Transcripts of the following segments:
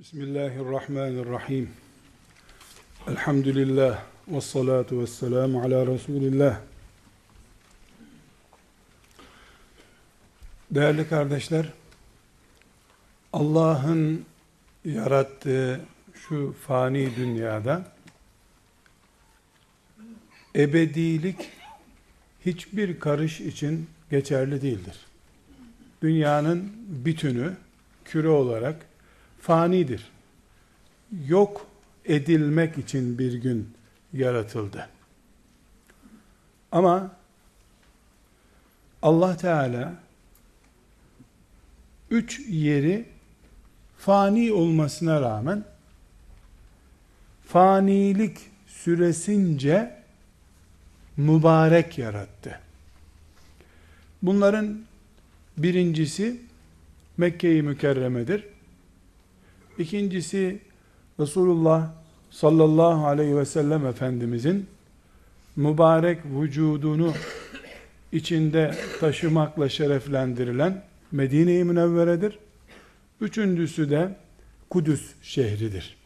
Bismillahirrahmanirrahim. Elhamdülillah ve salatu ve selamu ala Resulillah. Değerli kardeşler, Allah'ın yarattığı şu fani dünyada ebedilik hiçbir karış için geçerli değildir. Dünyanın bütünü küre olarak fanidir. Yok edilmek için bir gün yaratıldı. Ama Allah Teala üç yeri fani olmasına rağmen fanilik süresince mübarek yarattı. Bunların birincisi Mekke-i Mükerreme'dir. İkincisi Resulullah sallallahu aleyhi ve sellem Efendimizin mübarek vücudunu içinde taşımakla şereflendirilen Medine-i Münevvere'dir. Üçüncüsü de Kudüs şehridir.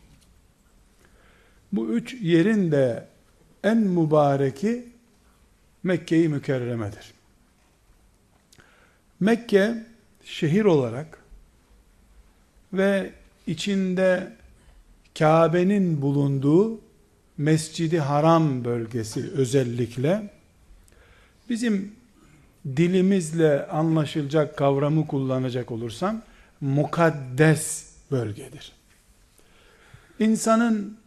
Bu üç yerin de en mübareki Mekke-i Mükerreme'dir. Mekke şehir olarak ve içinde Kabe'nin bulunduğu Mescidi Haram bölgesi özellikle bizim dilimizle anlaşılacak kavramı kullanacak olursam mukaddes bölgedir. İnsanın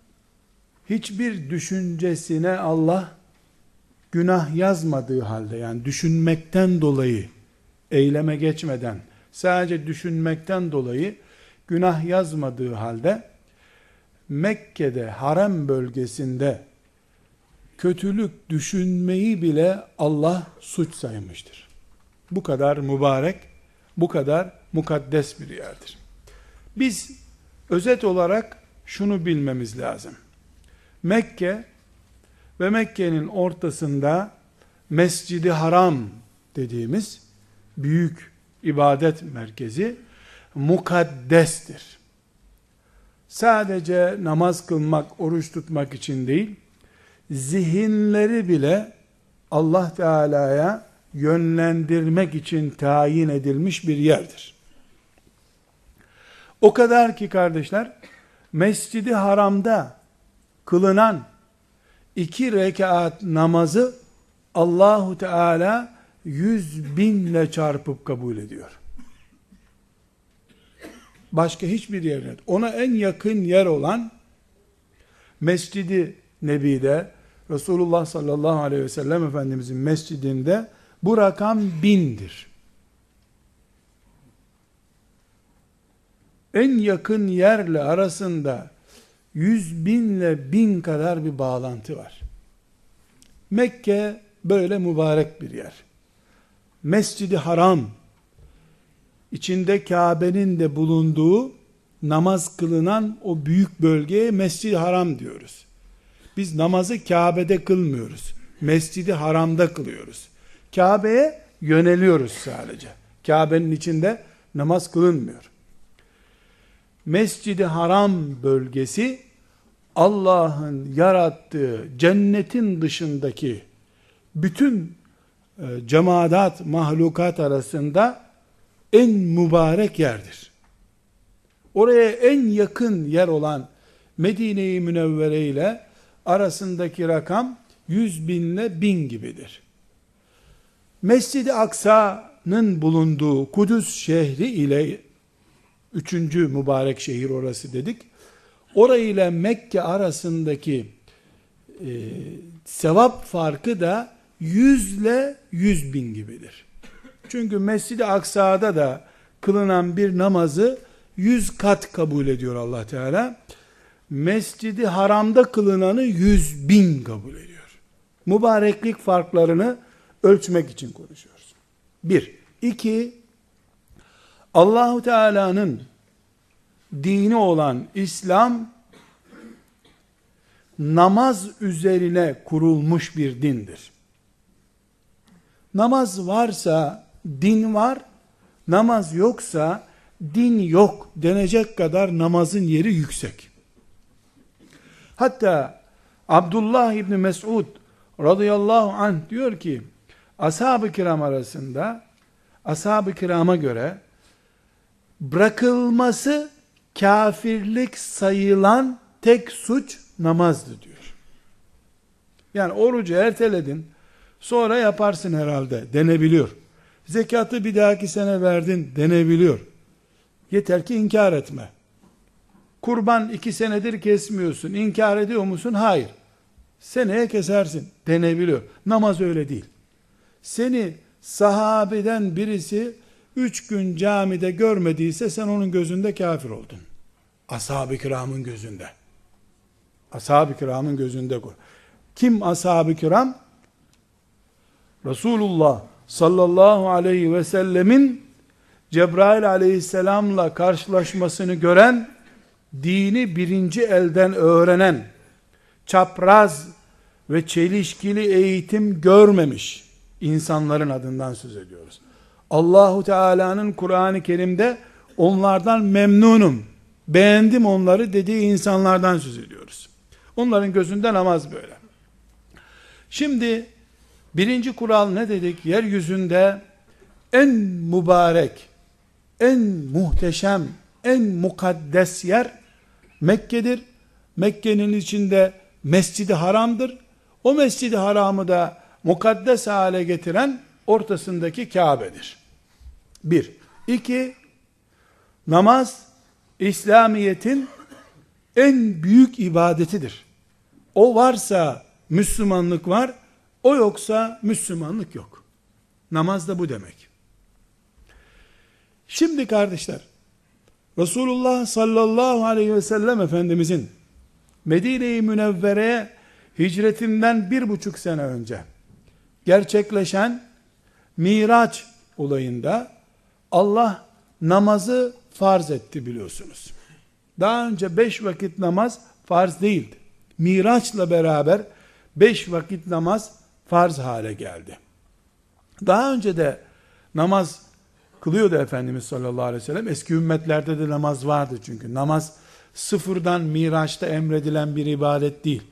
hiçbir düşüncesine Allah günah yazmadığı halde yani düşünmekten dolayı eyleme geçmeden sadece düşünmekten dolayı günah yazmadığı halde Mekke'de harem bölgesinde kötülük düşünmeyi bile Allah suç saymıştır. Bu kadar mübarek, bu kadar mukaddes bir yerdir. Biz özet olarak şunu bilmemiz lazım. Mekke ve Mekke'nin ortasında Mescidi Haram dediğimiz büyük ibadet merkezi mukaddestir. Sadece namaz kılmak, oruç tutmak için değil, zihinleri bile Allah Teala'ya yönlendirmek için tayin edilmiş bir yerdir. O kadar ki kardeşler, Mescidi Haram'da kılınan iki rekat namazı Allahu Teala yüz binle çarpıp kabul ediyor. Başka hiçbir yerde. Ona en yakın yer olan Mescidi Nebi'de Resulullah sallallahu aleyhi ve sellem Efendimizin mescidinde bu rakam bindir. En yakın yerle arasında yüz binle bin kadar bir bağlantı var. Mekke böyle mübarek bir yer. Mescidi Haram içinde Kabe'nin de bulunduğu namaz kılınan o büyük bölgeye Mescid-i Haram diyoruz. Biz namazı Kabe'de kılmıyoruz. Mescid-i Haram'da kılıyoruz. Kabe'ye yöneliyoruz sadece. Kabe'nin içinde namaz kılınmıyor. Mescid-i Haram bölgesi Allah'ın yarattığı cennetin dışındaki bütün e, cemaat, mahlukat arasında en mübarek yerdir. Oraya en yakın yer olan Medine-i Münevvere ile arasındaki rakam 100 binle bin gibidir. Mescid-i Aksa'nın bulunduğu Kudüs şehri ile üçüncü mübarek şehir orası dedik. Orayı ile Mekke arasındaki e, sevap farkı da yüzle yüz bin gibidir. Çünkü Mescid-i Aksa'da da kılınan bir namazı yüz kat kabul ediyor allah Teala. Mescidi haramda kılınanı yüz bin kabul ediyor. Mübareklik farklarını ölçmek için konuşuyoruz. Bir. iki Allahu Teala'nın dini olan İslam namaz üzerine kurulmuş bir dindir. Namaz varsa din var, namaz yoksa din yok denecek kadar namazın yeri yüksek. Hatta Abdullah İbni Mesud radıyallahu anh diyor ki ashab-ı kiram arasında ashab-ı kirama göre bırakılması kafirlik sayılan tek suç namazdı diyor. Yani orucu erteledin, sonra yaparsın herhalde denebiliyor. Zekatı bir dahaki sene verdin denebiliyor. Yeter ki inkar etme. Kurban iki senedir kesmiyorsun. İnkar ediyor musun? Hayır. Seneye kesersin. Denebiliyor. Namaz öyle değil. Seni sahabeden birisi üç gün camide görmediyse sen onun gözünde kafir oldun. Ashab-ı kiramın gözünde. Ashab-ı kiramın gözünde. Kim ashab-ı kiram? Resulullah sallallahu aleyhi ve sellemin Cebrail aleyhisselamla karşılaşmasını gören, dini birinci elden öğrenen, çapraz ve çelişkili eğitim görmemiş insanların adından söz ediyoruz. Allahu Teala'nın Kur'an-ı Kerim'de onlardan memnunum, beğendim onları dediği insanlardan söz ediyoruz. Onların gözünde namaz böyle. Şimdi birinci kural ne dedik? Yeryüzünde en mübarek, en muhteşem, en mukaddes yer Mekke'dir. Mekke'nin içinde mescidi haramdır. O mescidi haramı da mukaddes hale getiren ortasındaki Kabe'dir. Bir. İki, namaz İslamiyet'in en büyük ibadetidir. O varsa Müslümanlık var, o yoksa Müslümanlık yok. Namaz da bu demek. Şimdi kardeşler, Resulullah sallallahu aleyhi ve sellem Efendimizin Medine-i Münevvere'ye hicretinden bir buçuk sene önce gerçekleşen Miraç olayında Allah namazı farz etti biliyorsunuz. Daha önce beş vakit namaz farz değildi. Miraçla beraber beş vakit namaz farz hale geldi. Daha önce de namaz kılıyordu Efendimiz sallallahu aleyhi ve sellem. Eski ümmetlerde de namaz vardı çünkü. Namaz sıfırdan Miraç'ta emredilen bir ibadet değil.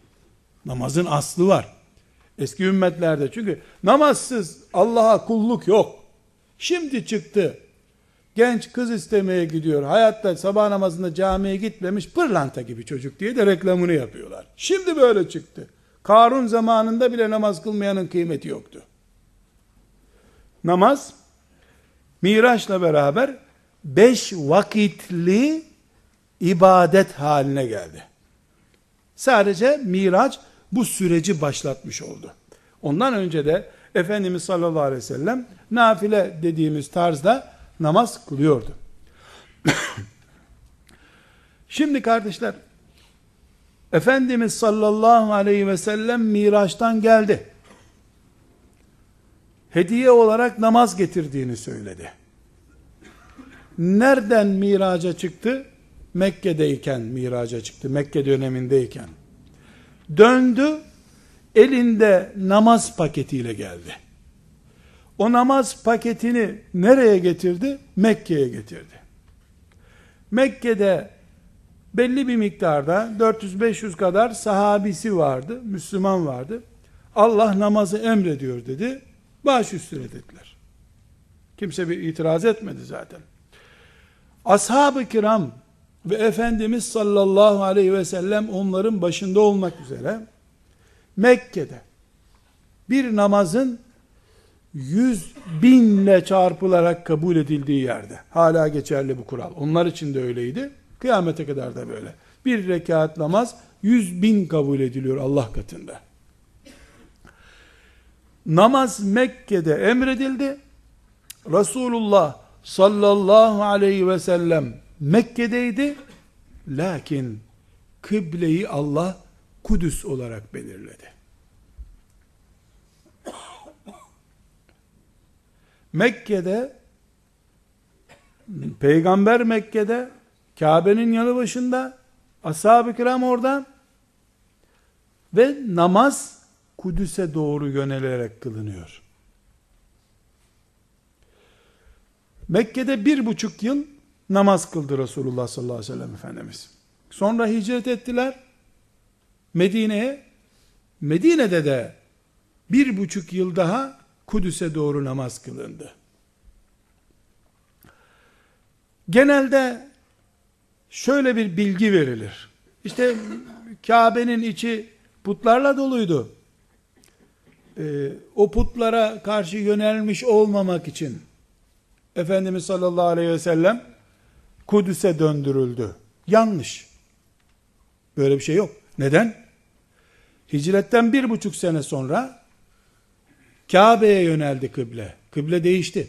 Namazın aslı var. Eski ümmetlerde çünkü namazsız Allah'a kulluk yok. Şimdi çıktı. Genç kız istemeye gidiyor. Hayatta sabah namazında camiye gitmemiş pırlanta gibi çocuk diye de reklamını yapıyorlar. Şimdi böyle çıktı. Karun zamanında bile namaz kılmayanın kıymeti yoktu. Namaz Miraç'la beraber beş vakitli ibadet haline geldi. Sadece Miraç bu süreci başlatmış oldu. Ondan önce de Efendimiz sallallahu aleyhi ve sellem nafile dediğimiz tarzda namaz kılıyordu. Şimdi kardeşler Efendimiz sallallahu aleyhi ve sellem Miraç'tan geldi. Hediye olarak namaz getirdiğini söyledi. Nereden miraca çıktı? Mekke'deyken miraca çıktı. Mekke dönemindeyken. Döndü, elinde namaz paketiyle geldi. O namaz paketini nereye getirdi? Mekke'ye getirdi. Mekke'de belli bir miktarda 400-500 kadar sahabisi vardı, Müslüman vardı. Allah namazı emrediyor dedi. Baş üstüne dediler. Kimse bir itiraz etmedi zaten. Ashab-ı kiram ve Efendimiz sallallahu aleyhi ve sellem onların başında olmak üzere Mekke'de bir namazın yüz binle çarpılarak kabul edildiği yerde hala geçerli bu kural. Onlar için de öyleydi. Kıyamete kadar da böyle. Bir rekat namaz yüz bin kabul ediliyor Allah katında. Namaz Mekke'de emredildi. Resulullah sallallahu aleyhi ve sellem Mekke'deydi. Lakin kıbleyi Allah Kudüs olarak belirledi. Mekke'de peygamber Mekke'de Kabe'nin yanı başında ashab-ı kiram orada ve namaz Kudüs'e doğru yönelerek kılınıyor. Mekke'de bir buçuk yıl namaz kıldı Resulullah sallallahu aleyhi ve sellem Efendimiz. Sonra hicret ettiler Medine'ye. Medine'de de bir buçuk yıl daha Kudüs'e doğru namaz kılındı. Genelde şöyle bir bilgi verilir. İşte Kabe'nin içi putlarla doluydu. Ee, o putlara karşı yönelmiş olmamak için Efendimiz sallallahu aleyhi ve sellem Kudüs'e döndürüldü. Yanlış. Böyle bir şey yok. Neden? Hicretten bir buçuk sene sonra Kabe'ye yöneldi kıble. Kıble değişti.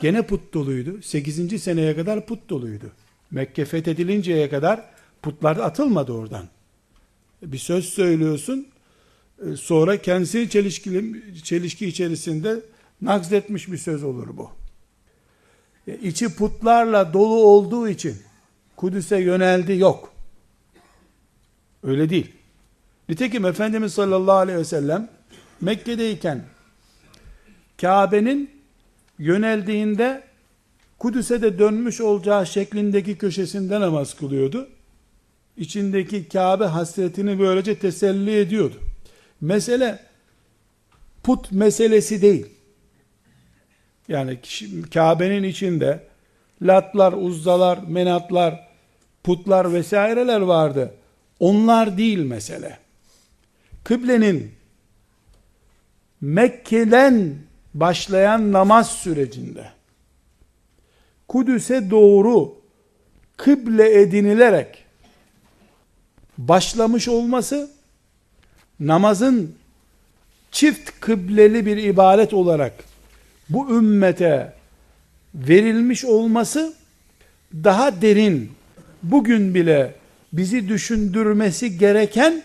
Gene put doluydu. 8. seneye kadar put doluydu. Mekke fethedilinceye kadar putlar atılmadı oradan. Bir söz söylüyorsun, e, sonra kendisi çelişkili, çelişki içerisinde nakzetmiş bir söz olur bu. E, içi putlarla dolu olduğu için Kudüs'e yöneldi yok. Öyle değil. Nitekim Efendimiz sallallahu aleyhi ve sellem Mekke'deyken Kabe'nin yöneldiğinde Kudüs'e de dönmüş olacağı şeklindeki köşesinde namaz kılıyordu. İçindeki Kabe hasretini böylece teselli ediyordu. Mesele put meselesi değil. Yani Kabe'nin içinde latlar, uzdalar, menatlar, putlar vesaireler vardı. Onlar değil mesele. Kıblenin Mekke'den başlayan namaz sürecinde Kudüs'e doğru kıble edinilerek başlamış olması namazın çift kıbleli bir ibadet olarak bu ümmete verilmiş olması daha derin bugün bile bizi düşündürmesi gereken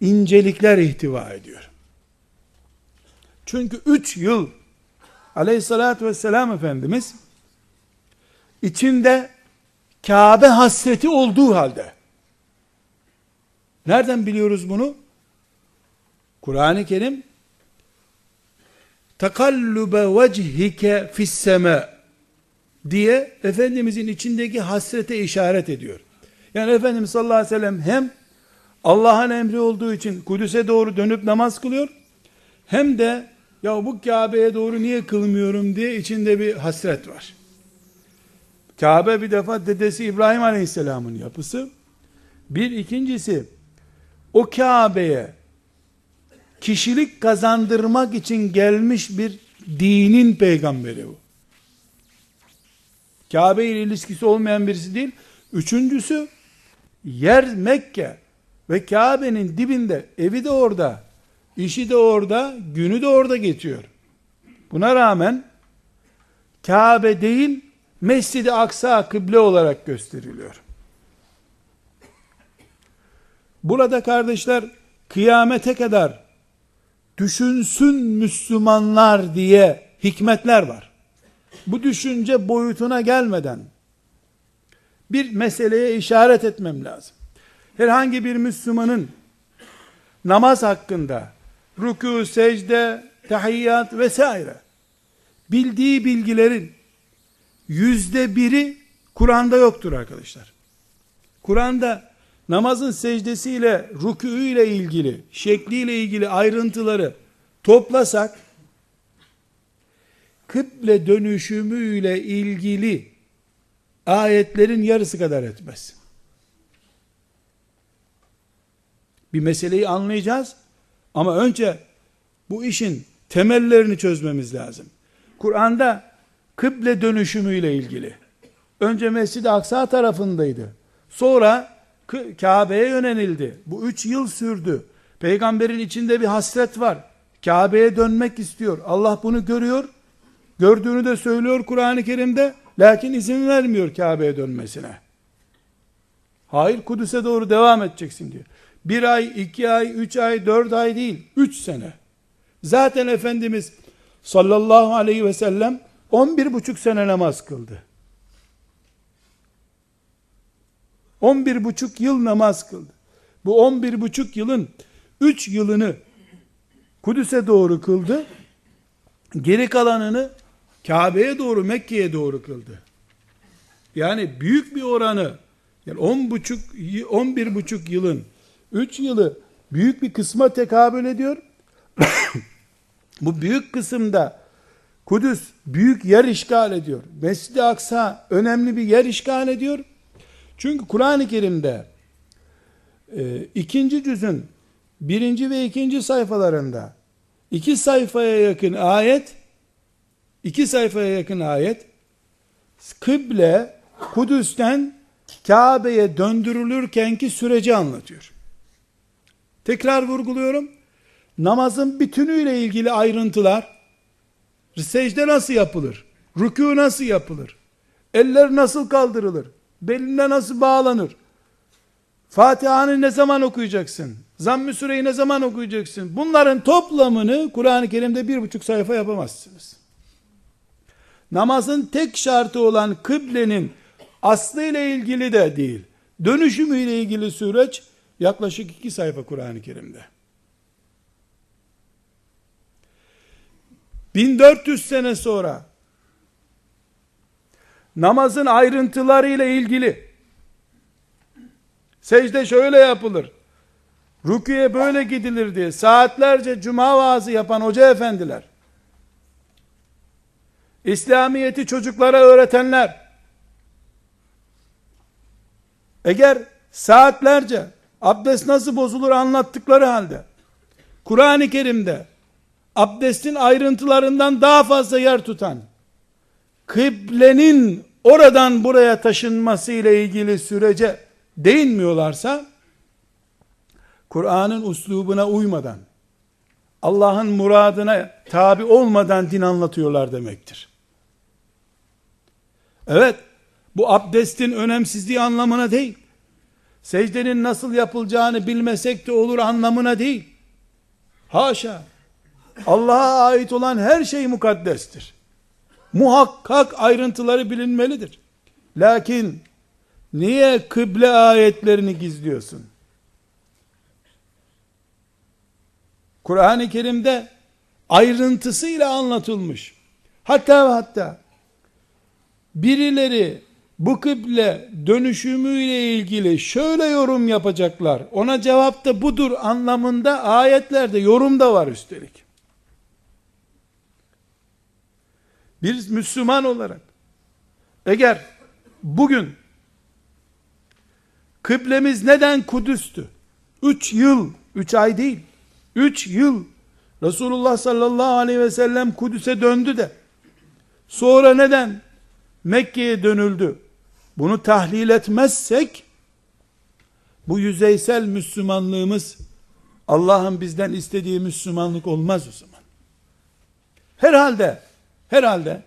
incelikler ihtiva ediyor. Çünkü üç yıl aleyhissalatü vesselam Efendimiz içinde Kabe hasreti olduğu halde nereden biliyoruz bunu? Kur'an-ı Kerim takallube vechike fisseme diye Efendimizin içindeki hasrete işaret ediyor. Yani Efendimiz sallallahu aleyhi ve sellem hem Allah'ın emri olduğu için Kudüs'e doğru dönüp namaz kılıyor hem de ya bu Kabe'ye doğru niye kılmıyorum diye içinde bir hasret var. Kabe bir defa dedesi İbrahim Aleyhisselam'ın yapısı. Bir ikincisi o Kabe'ye kişilik kazandırmak için gelmiş bir dinin peygamberi bu. Kabe ile ilişkisi olmayan birisi değil. Üçüncüsü yer Mekke ve Kabe'nin dibinde evi de orada işi de orada günü de orada geçiyor. Buna rağmen Kabe değil Mescid-i Aksa kıble olarak gösteriliyor. Burada kardeşler kıyamete kadar düşünsün Müslümanlar diye hikmetler var. Bu düşünce boyutuna gelmeden bir meseleye işaret etmem lazım. Herhangi bir Müslümanın namaz hakkında rükû, secde, tahiyyat vesaire bildiği bilgilerin yüzde biri Kur'an'da yoktur arkadaşlar. Kur'an'da namazın secdesiyle, ile ilgili, şekliyle ilgili ayrıntıları toplasak, kıble dönüşümüyle ilgili ayetlerin yarısı kadar etmez. Bir meseleyi anlayacağız ama önce bu işin temellerini çözmemiz lazım. Kur'an'da kıble dönüşümüyle ilgili önce Mescid-i Aksa tarafındaydı. Sonra Kabe'ye yönelildi. Bu üç yıl sürdü. Peygamberin içinde bir hasret var. Kabe'ye dönmek istiyor. Allah bunu görüyor. Gördüğünü de söylüyor Kur'an-ı Kerim'de. Lakin izin vermiyor Kabe'ye dönmesine. Hayır Kudüs'e doğru devam edeceksin diyor. Bir ay, iki ay, üç ay, dört ay değil. Üç sene. Zaten Efendimiz sallallahu aleyhi ve sellem on bir buçuk sene namaz kıldı. On bir buçuk yıl namaz kıldı. Bu on bir buçuk yılın üç yılını Kudüs'e doğru kıldı. Geri kalanını Kabe'ye doğru Mekke'ye doğru kıldı. Yani büyük bir oranı yani on buçuk, on bir buçuk yılın üç yılı büyük bir kısma tekabül ediyor. Bu büyük kısımda Kudüs büyük yer işgal ediyor. Mescid-i Aksa önemli bir yer işgal ediyor. Çünkü Kur'an-ı Kerim'de e, ikinci cüzün birinci ve ikinci sayfalarında iki sayfaya yakın ayet iki sayfaya yakın ayet kıble Kudüs'ten Kabe'ye döndürülürkenki süreci anlatıyor. Tekrar vurguluyorum. Namazın bütünüyle ilgili ayrıntılar secde nasıl yapılır? Rükû nasıl yapılır? Eller nasıl kaldırılır? Beline nasıl bağlanır? Fatiha'nı ne zaman okuyacaksın? Zamm-ı Süreyi ne zaman okuyacaksın? Bunların toplamını Kur'an-ı Kerim'de bir buçuk sayfa yapamazsınız. Namazın tek şartı olan kıblenin aslı ile ilgili de değil, dönüşümü ile ilgili süreç yaklaşık iki sayfa Kur'an-ı Kerim'de. 1400 sene sonra namazın ayrıntıları ile ilgili secde şöyle yapılır. Rüküye böyle gidilir diye saatlerce cuma vaazı yapan hoca efendiler İslamiyeti çocuklara öğretenler eğer saatlerce abdest nasıl bozulur anlattıkları halde Kur'an-ı Kerim'de abdestin ayrıntılarından daha fazla yer tutan kıblenin oradan buraya taşınması ile ilgili sürece değinmiyorlarsa Kur'an'ın uslubuna uymadan Allah'ın muradına tabi olmadan din anlatıyorlar demektir. Evet, bu abdestin önemsizliği anlamına değil. Secdenin nasıl yapılacağını bilmesek de olur anlamına değil. Haşa. Allah'a ait olan her şey mukaddestir. Muhakkak ayrıntıları bilinmelidir. Lakin niye kıble ayetlerini gizliyorsun? Kur'an-ı Kerim'de ayrıntısıyla anlatılmış. Hatta hatta birileri bu kıble dönüşümüyle ilgili şöyle yorum yapacaklar. Ona cevap da budur anlamında ayetlerde yorum da var üstelik. Bir Müslüman olarak eğer bugün kıblemiz neden Kudüs'tü? Üç yıl, üç ay değil, üç yıl Resulullah sallallahu aleyhi ve sellem Kudüs'e döndü de sonra neden Mekke'ye dönüldü? Bunu tahlil etmezsek bu yüzeysel Müslümanlığımız Allah'ın bizden istediği Müslümanlık olmaz o zaman. Herhalde Herhalde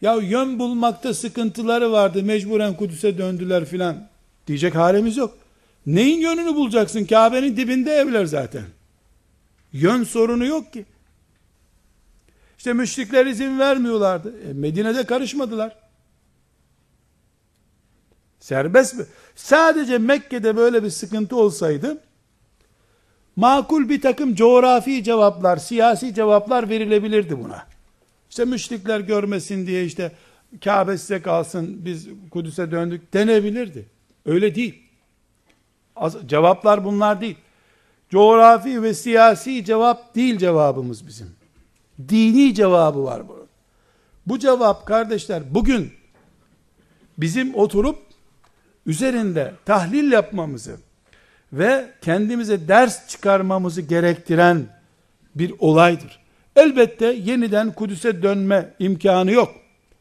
ya yön bulmakta sıkıntıları vardı mecburen Kudüs'e döndüler filan diyecek halimiz yok. Neyin yönünü bulacaksın? Kabe'nin dibinde evler zaten. Yön sorunu yok ki. İşte müşrikler izin vermiyorlardı. E, Medine'de karışmadılar. Serbest mi? Sadece Mekke'de böyle bir sıkıntı olsaydı makul bir takım coğrafi cevaplar, siyasi cevaplar verilebilirdi buna. İşte müşrikler görmesin diye işte Kabe size kalsın biz Kudüs'e döndük denebilirdi. Öyle değil. Cevaplar bunlar değil. Coğrafi ve siyasi cevap değil cevabımız bizim. Dini cevabı var bunun. Bu cevap kardeşler bugün bizim oturup üzerinde tahlil yapmamızı ve kendimize ders çıkarmamızı gerektiren bir olaydır. Elbette yeniden Kudüs'e dönme imkanı yok.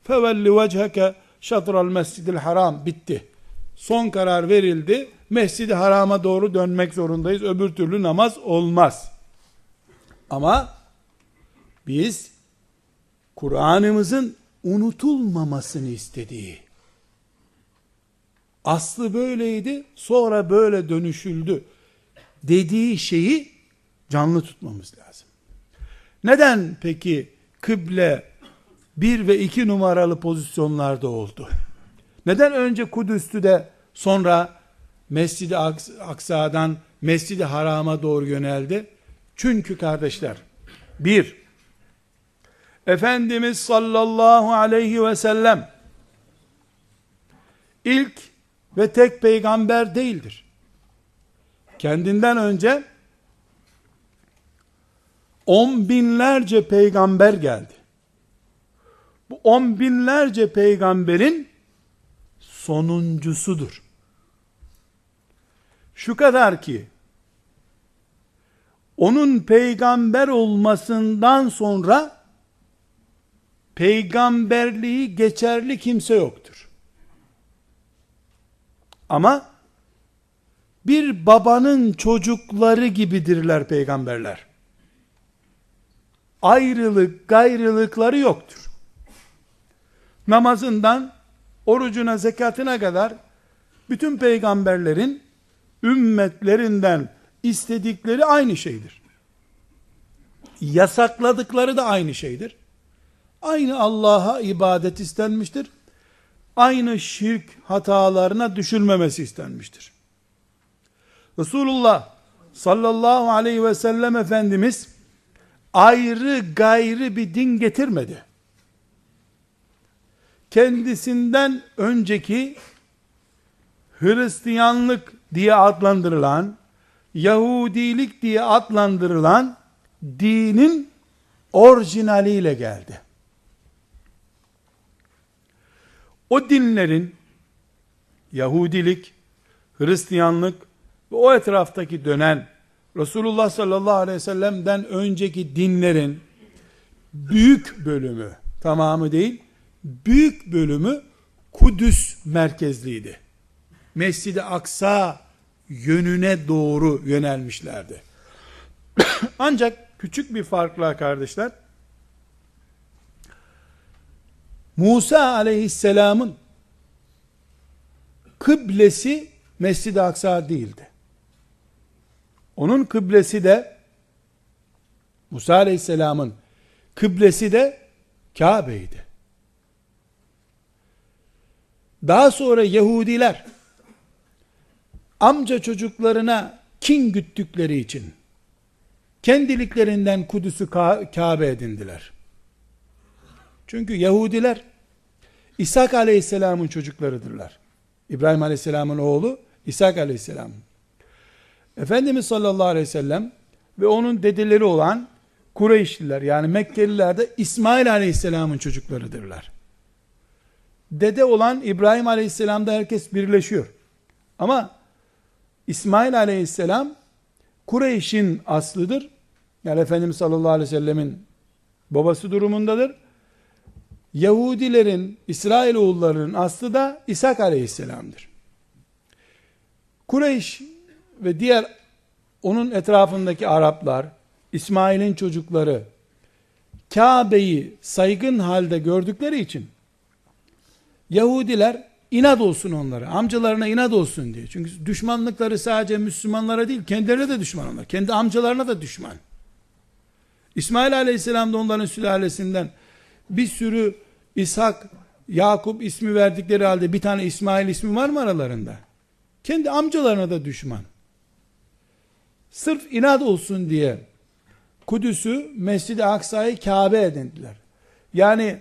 Fevelli vecheke şatral mescidil haram bitti. Son karar verildi. Mescid-i harama doğru dönmek zorundayız. Öbür türlü namaz olmaz. Ama biz Kur'an'ımızın unutulmamasını istediği. Aslı böyleydi, sonra böyle dönüşüldü dediği şeyi canlı tutmamız lazım. Neden peki kıble bir ve iki numaralı pozisyonlarda oldu? Neden önce Kudüs'tü de sonra Mescid-i Aksa'dan Mescid-i Haram'a doğru yöneldi? Çünkü kardeşler, bir, Efendimiz sallallahu aleyhi ve sellem ilk ve tek peygamber değildir. Kendinden önce on binlerce peygamber geldi. Bu on binlerce peygamberin sonuncusudur. Şu kadar ki onun peygamber olmasından sonra peygamberliği geçerli kimse yoktur. Ama bir babanın çocukları gibidirler peygamberler. Ayrılık, gayrılıkları yoktur. Namazından, orucuna, zekatına kadar bütün peygamberlerin ümmetlerinden istedikleri aynı şeydir. Yasakladıkları da aynı şeydir. Aynı Allah'a ibadet istenmiştir. Aynı şirk hatalarına düşülmemesi istenmiştir. Resulullah sallallahu aleyhi ve sellem Efendimiz ayrı gayrı bir din getirmedi. Kendisinden önceki Hristiyanlık diye adlandırılan, Yahudilik diye adlandırılan dinin orijinaliyle geldi. O dinlerin Yahudilik, Hristiyanlık ve o etraftaki dönen Resulullah sallallahu aleyhi ve sellem'den önceki dinlerin büyük bölümü, tamamı değil, büyük bölümü Kudüs merkezliydi. Mescid-i Aksa yönüne doğru yönelmişlerdi. Ancak küçük bir farkla kardeşler, Musa aleyhisselamın kıblesi Mescid-i Aksa değildi. Onun kıblesi de Musa aleyhisselamın kıblesi de Kabe'ydi. Daha sonra Yahudiler amca çocuklarına kin güttükleri için kendiliklerinden Kudüs'ü Kabe edindiler. Çünkü Yahudiler İshak aleyhisselamın çocuklarıdırlar. İbrahim aleyhisselamın oğlu İshak aleyhisselam. Efendimiz sallallahu aleyhi ve sellem ve onun dedeleri olan Kureyşliler yani Mekkeliler de İsmail aleyhisselamın çocuklarıdırlar. Dede olan İbrahim aleyhisselamda herkes birleşiyor. Ama İsmail aleyhisselam Kureyş'in aslıdır. Yani Efendimiz sallallahu aleyhi ve sellemin babası durumundadır. Yahudilerin, İsrail oğullarının aslı da İshak aleyhisselamdır. Kureyş ve diğer onun etrafındaki Araplar, İsmail'in çocukları, Kabe'yi saygın halde gördükleri için, Yahudiler inat olsun onlara, amcalarına inat olsun diye. Çünkü düşmanlıkları sadece Müslümanlara değil, kendilerine de düşman onlar. Kendi amcalarına da düşman. İsmail aleyhisselam da onların sülalesinden bir sürü İshak, Yakup ismi verdikleri halde bir tane İsmail ismi var mı aralarında? Kendi amcalarına da düşman. Sırf inat olsun diye Kudüs'ü Mescid-i Aksa'yı Kabe edindiler. Yani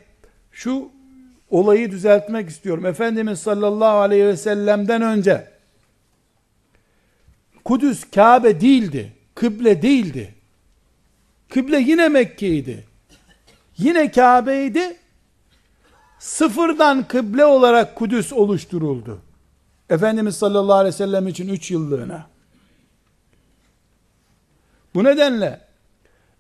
şu olayı düzeltmek istiyorum. Efendimiz sallallahu aleyhi ve sellem'den önce Kudüs Kabe değildi. Kıble değildi. Kıble yine Mekke'ydi. Yine Kabe'ydi. Sıfırdan kıble olarak Kudüs oluşturuldu. Efendimiz sallallahu aleyhi ve sellem için üç yıllığına. Bu nedenle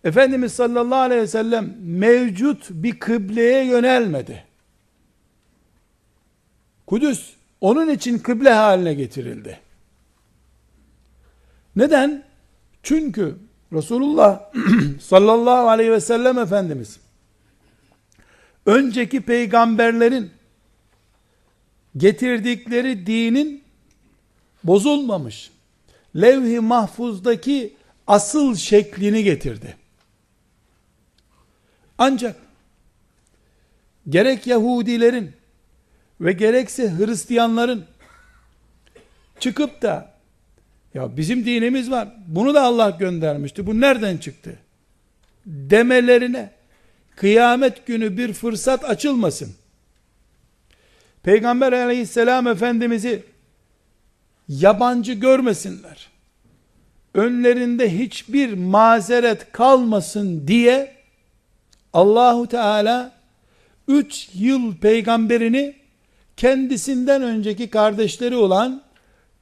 Efendimiz sallallahu aleyhi ve sellem mevcut bir kıbleye yönelmedi. Kudüs onun için kıble haline getirildi. Neden? Çünkü Resulullah sallallahu aleyhi ve sellem Efendimiz önceki peygamberlerin getirdikleri dinin bozulmamış. Levh-i mahfuzdaki asıl şeklini getirdi. Ancak gerek Yahudilerin ve gerekse Hristiyanların çıkıp da ya bizim dinimiz var. Bunu da Allah göndermişti. Bu nereden çıktı? Demelerine kıyamet günü bir fırsat açılmasın. Peygamber aleyhisselam efendimizi yabancı görmesinler. Önlerinde hiçbir mazeret kalmasın diye Allahu Teala 3 yıl peygamberini kendisinden önceki kardeşleri olan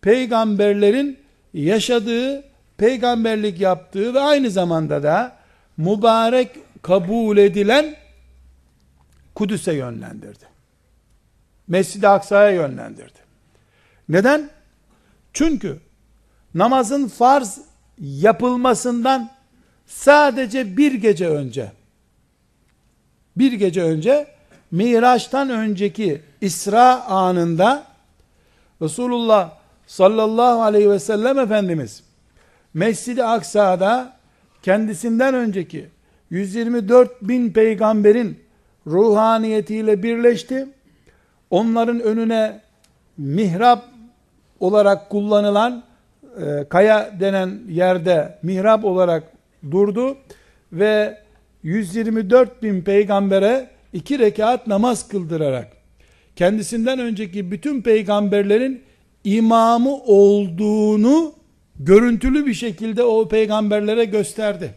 peygamberlerin yaşadığı, peygamberlik yaptığı ve aynı zamanda da mübarek kabul edilen Kudüs'e yönlendirdi. Mescid-i Aksa'ya yönlendirdi. Neden? Çünkü namazın farz yapılmasından sadece bir gece önce bir gece önce Miraç'tan önceki İsra anında Resulullah sallallahu aleyhi ve sellem Efendimiz Mescid-i Aksa'da kendisinden önceki 124 bin peygamberin ruhaniyetiyle birleşti. Onların önüne mihrap olarak kullanılan e, kaya denen yerde mihrap olarak durdu ve 124 bin peygambere iki rekat namaz kıldırarak kendisinden önceki bütün peygamberlerin imamı olduğunu görüntülü bir şekilde o peygamberlere gösterdi.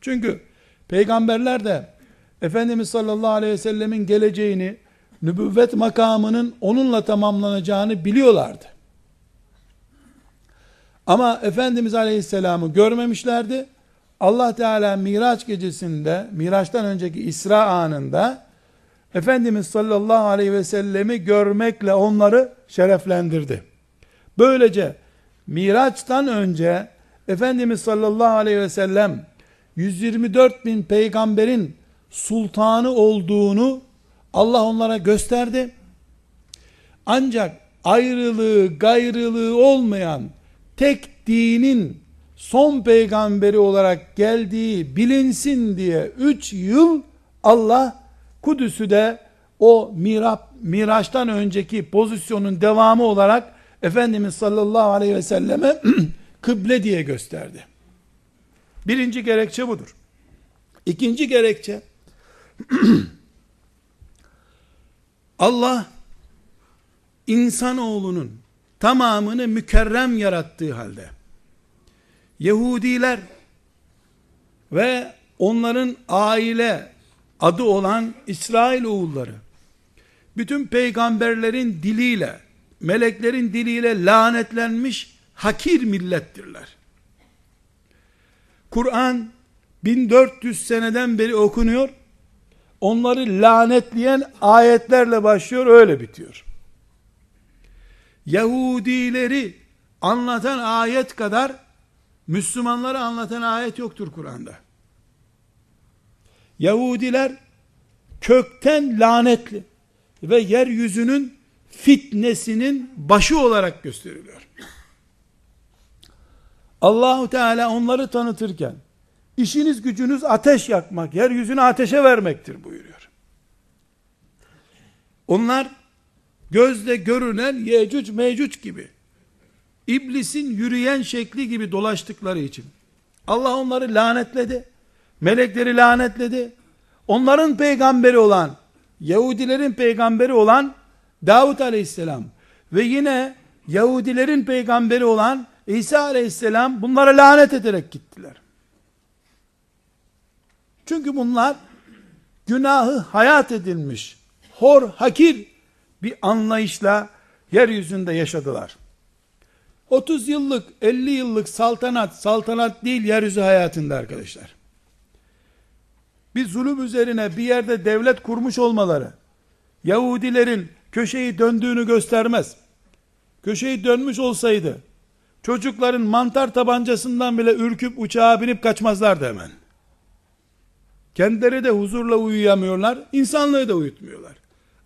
Çünkü peygamberler de Efendimiz sallallahu aleyhi ve sellemin geleceğini, nübüvvet makamının onunla tamamlanacağını biliyorlardı. Ama Efendimiz aleyhisselamı görmemişlerdi. Allah Teala Miraç gecesinde, Miraç'tan önceki İsra anında Efendimiz sallallahu aleyhi ve sellemi görmekle onları şereflendirdi. Böylece Miraç'tan önce Efendimiz sallallahu aleyhi ve sellem 124 bin peygamberin sultanı olduğunu Allah onlara gösterdi. Ancak ayrılığı, gayrılığı olmayan tek dinin son peygamberi olarak geldiği bilinsin diye 3 yıl Allah Kudüs'ü de o mirap, miraçtan önceki pozisyonun devamı olarak Efendimiz sallallahu aleyhi ve selleme kıble diye gösterdi. Birinci gerekçe budur. İkinci gerekçe Allah insanoğlunun tamamını mükerrem yarattığı halde Yahudiler ve onların aile adı olan İsrail oğulları bütün peygamberlerin diliyle meleklerin diliyle lanetlenmiş hakir millettirler. Kur'an 1400 seneden beri okunuyor. Onları lanetleyen ayetlerle başlıyor, öyle bitiyor. Yahudileri anlatan ayet kadar Müslümanları anlatan ayet yoktur Kur'an'da. Yahudiler kökten lanetli ve yeryüzünün fitnesinin başı olarak gösteriliyor. Allahu Teala onları tanıtırken işiniz gücünüz ateş yakmak, yeryüzünü ateşe vermektir buyuruyor. Onlar gözle görünen Yecüc Mecüc gibi iblisin yürüyen şekli gibi dolaştıkları için Allah onları lanetledi. Melekleri lanetledi. Onların peygamberi olan Yahudilerin peygamberi olan Davut aleyhisselam ve yine Yahudilerin peygamberi olan İsa aleyhisselam bunlara lanet ederek gittiler. Çünkü bunlar günahı hayat edilmiş, hor, hakir bir anlayışla yeryüzünde yaşadılar. 30 yıllık, 50 yıllık saltanat, saltanat değil yeryüzü hayatında arkadaşlar. Bir zulüm üzerine bir yerde devlet kurmuş olmaları, Yahudilerin köşeyi döndüğünü göstermez. Köşeyi dönmüş olsaydı, çocukların mantar tabancasından bile ürküp uçağa binip kaçmazlardı hemen. Kendileri de huzurla uyuyamıyorlar, insanlığı da uyutmuyorlar.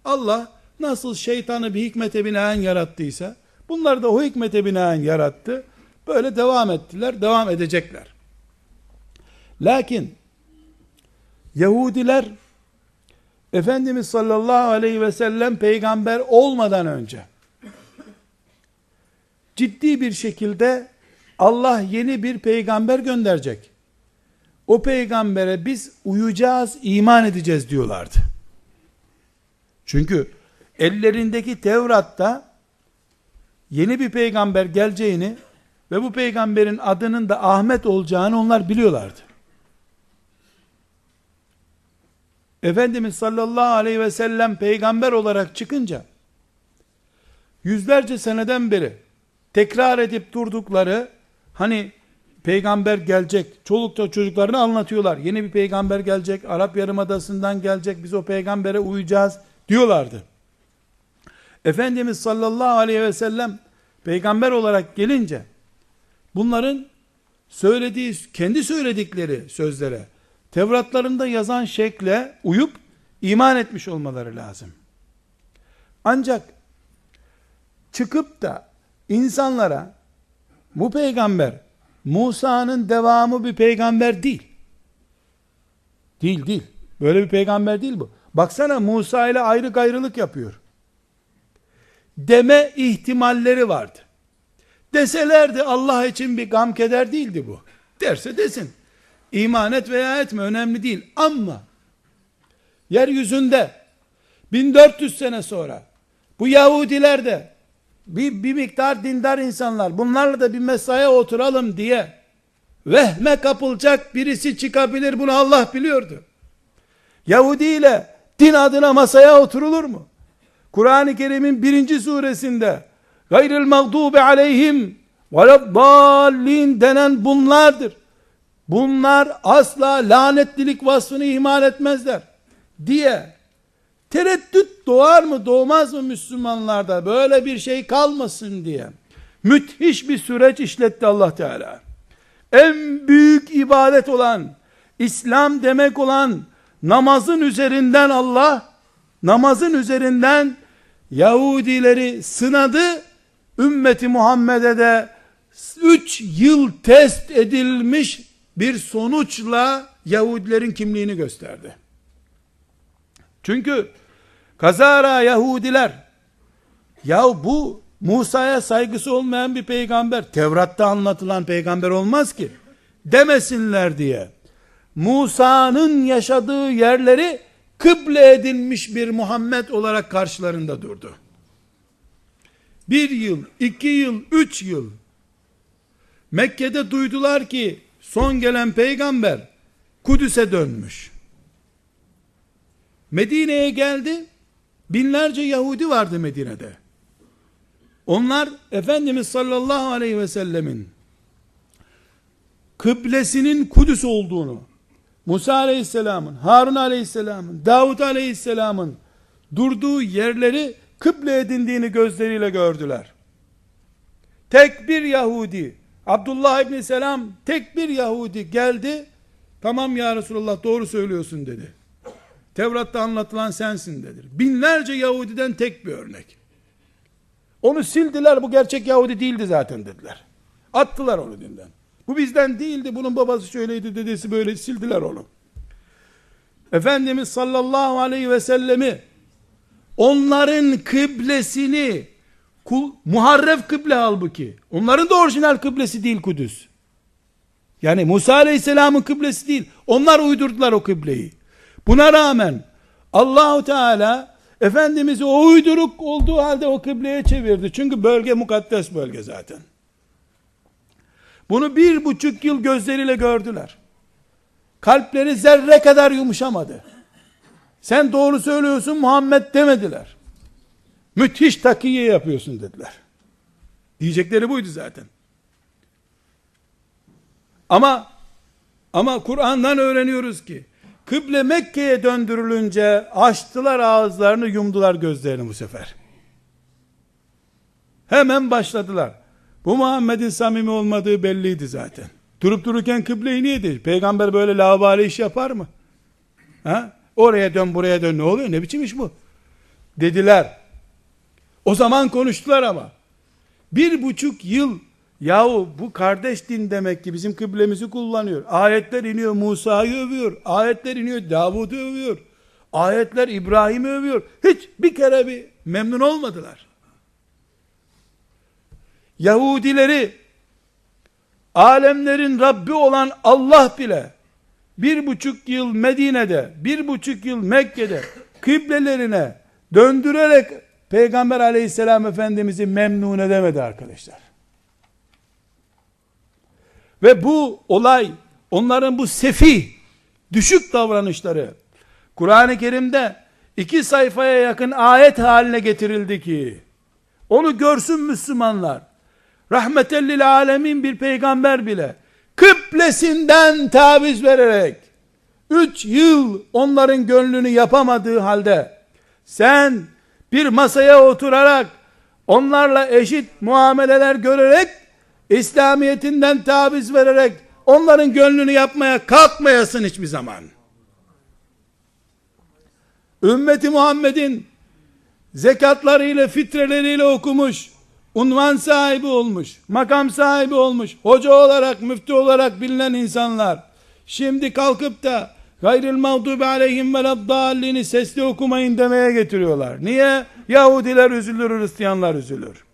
Allah nasıl şeytanı bir hikmete binaen yarattıysa, bunları da o hikmete binaen yarattı. Böyle devam ettiler, devam edecekler. Lakin Yahudiler Efendimiz sallallahu aleyhi ve sellem peygamber olmadan önce ciddi bir şekilde Allah yeni bir peygamber gönderecek. O peygambere biz uyacağız, iman edeceğiz diyorlardı. Çünkü ellerindeki Tevrat'ta yeni bir peygamber geleceğini ve bu peygamberin adının da Ahmet olacağını onlar biliyorlardı. Efendimiz sallallahu aleyhi ve sellem peygamber olarak çıkınca yüzlerce seneden beri tekrar edip durdukları hani peygamber gelecek çolukta çocuklarını anlatıyorlar. Yeni bir peygamber gelecek Arap Yarımadası'ndan gelecek biz o peygambere uyacağız diyorlardı. Efendimiz sallallahu aleyhi ve sellem peygamber olarak gelince bunların söylediği kendi söyledikleri sözlere Tevratlarında yazan şekle uyup iman etmiş olmaları lazım. Ancak çıkıp da insanlara bu peygamber Musa'nın devamı bir peygamber değil. Değil değil. Böyle bir peygamber değil bu. Baksana Musa ile ayrı gayrılık yapıyor. Deme ihtimalleri vardı. Deselerdi Allah için bir gam keder değildi bu. Derse desin. İman et veya etme önemli değil. Ama yeryüzünde 1400 sene sonra bu Yahudiler de bir, bir miktar dindar insanlar bunlarla da bir mesaya oturalım diye vehme kapılacak birisi çıkabilir bunu Allah biliyordu. Yahudi ile din adına masaya oturulur mu? Kur'an-ı Kerim'in birinci suresinde gayril mağdubi aleyhim veleddallin denen bunlardır. Bunlar asla lanetlilik vasfını ihmal etmezler diye tereddüt doğar mı doğmaz mı Müslümanlarda böyle bir şey kalmasın diye müthiş bir süreç işletti Allah Teala. En büyük ibadet olan İslam demek olan namazın üzerinden Allah namazın üzerinden Yahudileri sınadı ümmeti Muhammed'e de 3 yıl test edilmiş bir sonuçla Yahudilerin kimliğini gösterdi. Çünkü kazara Yahudiler ya bu Musa'ya saygısı olmayan bir peygamber Tevrat'ta anlatılan peygamber olmaz ki demesinler diye Musa'nın yaşadığı yerleri kıble edilmiş bir Muhammed olarak karşılarında durdu. Bir yıl, iki yıl, üç yıl Mekke'de duydular ki son gelen peygamber Kudüs'e dönmüş. Medine'ye geldi. Binlerce Yahudi vardı Medine'de. Onlar Efendimiz sallallahu aleyhi ve sellemin kıblesinin Kudüs olduğunu, Musa aleyhisselamın, Harun aleyhisselamın, Davut aleyhisselamın durduğu yerleri kıble edindiğini gözleriyle gördüler. Tek bir Yahudi Abdullah İbni Selam tek bir Yahudi geldi. Tamam ya Resulallah doğru söylüyorsun dedi. Tevrat'ta anlatılan sensin dedi. Binlerce Yahudiden tek bir örnek. Onu sildiler bu gerçek Yahudi değildi zaten dediler. Attılar onu dinden. Bu bizden değildi bunun babası şöyleydi dedesi böyle sildiler onu. Efendimiz sallallahu aleyhi ve sellemi onların kıblesini Kul, muharref kıble halbuki. Onların da orijinal kıblesi değil Kudüs. Yani Musa Aleyhisselam'ın kıblesi değil. Onlar uydurdular o kıbleyi. Buna rağmen Allahu Teala Efendimiz'i o uyduruk olduğu halde o kıbleye çevirdi. Çünkü bölge mukaddes bölge zaten. Bunu bir buçuk yıl gözleriyle gördüler. Kalpleri zerre kadar yumuşamadı. Sen doğru söylüyorsun Muhammed demediler. Müthiş takiye yapıyorsun dediler. Diyecekleri buydu zaten. Ama ama Kur'an'dan öğreniyoruz ki kıble Mekke'ye döndürülünce açtılar ağızlarını yumdular gözlerini bu sefer. Hemen başladılar. Bu Muhammed'in samimi olmadığı belliydi zaten. Durup dururken kıbleyi niye değil? Peygamber böyle lavabali iş yapar mı? Ha? Oraya dön buraya dön ne oluyor ne biçim iş bu? Dediler. O zaman konuştular ama. Bir buçuk yıl yahu bu kardeş din demek ki bizim kıblemizi kullanıyor. Ayetler iniyor Musa'yı övüyor. Ayetler iniyor Davud'u övüyor. Ayetler İbrahim'i övüyor. Hiç bir kere bir memnun olmadılar. Yahudileri alemlerin Rabbi olan Allah bile bir buçuk yıl Medine'de, bir buçuk yıl Mekke'de kıblelerine döndürerek Peygamber aleyhisselam efendimizi memnun edemedi arkadaşlar. Ve bu olay, onların bu sefi, düşük davranışları, Kur'an-ı Kerim'de iki sayfaya yakın ayet haline getirildi ki, onu görsün Müslümanlar. Rahmetellil alemin bir peygamber bile, kıblesinden taviz vererek, üç yıl onların gönlünü yapamadığı halde, sen bir masaya oturarak, onlarla eşit muameleler görerek, İslamiyetinden taviz vererek, onların gönlünü yapmaya kalkmayasın hiçbir zaman. Ümmeti Muhammed'in zekatlarıyla, fitreleriyle okumuş, unvan sahibi olmuş, makam sahibi olmuş, hoca olarak, müftü olarak bilinen insanlar, şimdi kalkıp da gayril mağdubi aleyhim veleddallini sesli okumayın demeye getiriyorlar. Niye? Yahudiler üzülür, Hristiyanlar üzülür.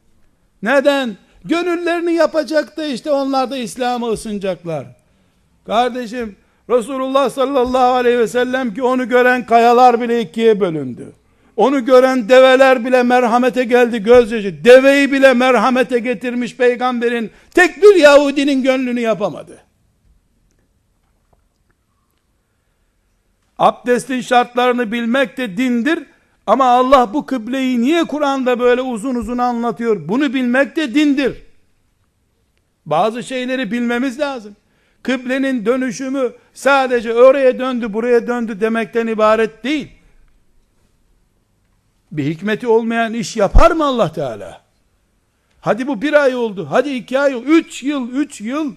Neden? Gönüllerini yapacak da işte onlar da İslam'a ısınacaklar. Kardeşim, Resulullah sallallahu aleyhi ve sellem ki onu gören kayalar bile ikiye bölündü. Onu gören develer bile merhamete geldi gözyaşı. Deveyi bile merhamete getirmiş peygamberin tek bir Yahudinin gönlünü yapamadı. Abdestin şartlarını bilmek de dindir. Ama Allah bu kıbleyi niye Kur'an'da böyle uzun uzun anlatıyor? Bunu bilmek de dindir. Bazı şeyleri bilmemiz lazım. Kıblenin dönüşümü sadece oraya döndü buraya döndü demekten ibaret değil. Bir hikmeti olmayan iş yapar mı Allah Teala? Hadi bu bir ay oldu. Hadi iki ay oldu. Üç yıl, üç yıl.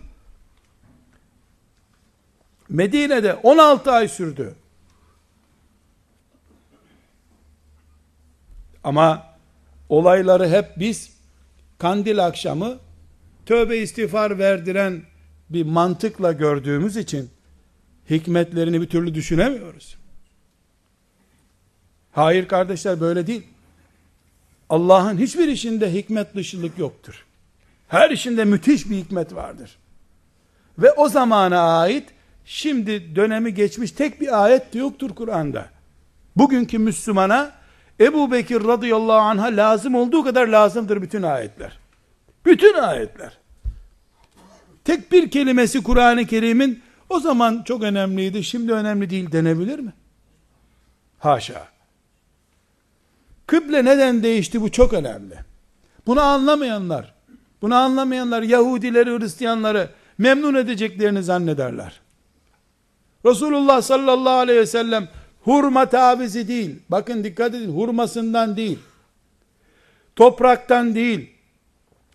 Medine'de 16 ay sürdü. Ama olayları hep biz kandil akşamı tövbe istiğfar verdiren bir mantıkla gördüğümüz için hikmetlerini bir türlü düşünemiyoruz. Hayır kardeşler böyle değil. Allah'ın hiçbir işinde hikmet dışılık yoktur. Her işinde müthiş bir hikmet vardır. Ve o zamana ait şimdi dönemi geçmiş tek bir ayet de yoktur Kur'an'da. Bugünkü Müslümana Ebu Bekir radıyallahu anh'a lazım olduğu kadar lazımdır bütün ayetler. Bütün ayetler. Tek bir kelimesi Kur'an-ı Kerim'in o zaman çok önemliydi, şimdi önemli değil denebilir mi? Haşa. Kıble neden değişti bu çok önemli. Bunu anlamayanlar, bunu anlamayanlar Yahudileri, Hristiyanları memnun edeceklerini zannederler. Resulullah sallallahu aleyhi ve sellem hurma tavizi değil. Bakın dikkat edin hurmasından değil. Topraktan değil.